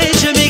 ecemi